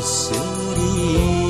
city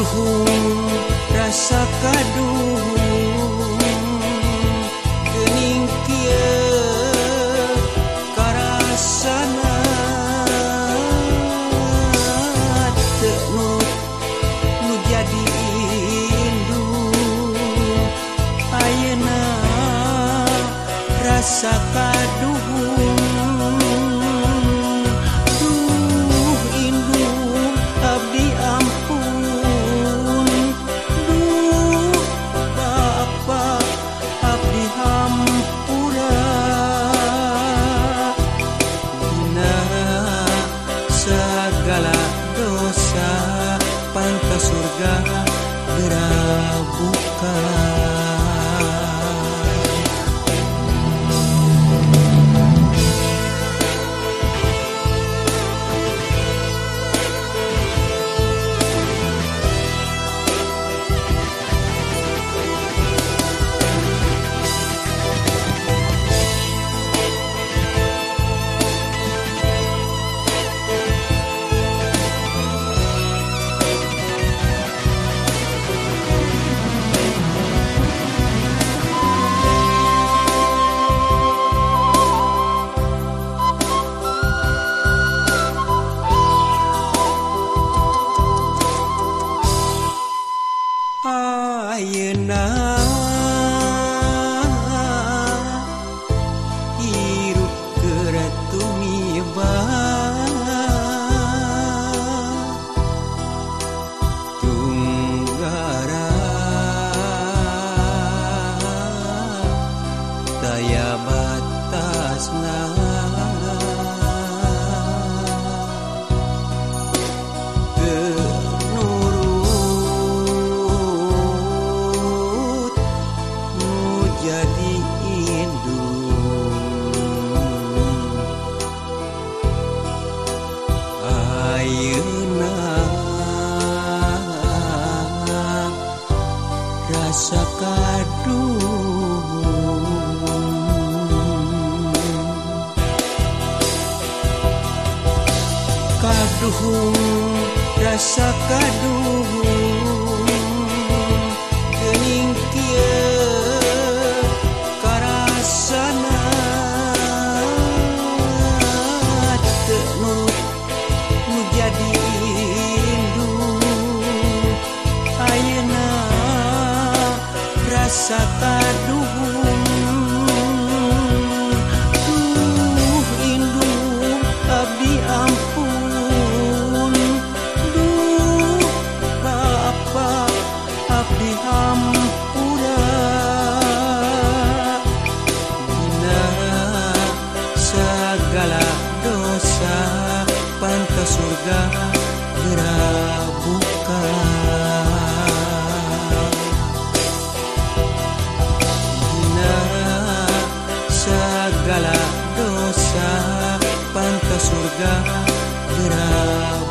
Duhu rasa kaduh kening karasana tenut nu jadi rindu. Ayeuna rasa kaduh segala dosa pantas surga berabukan Ya batas langit Aduh rasa kaduh kening karasana tenut nu jadi rindu ayeuna rasa kaduh ke surga terbuka Hina segala dosa pantas surga terbuka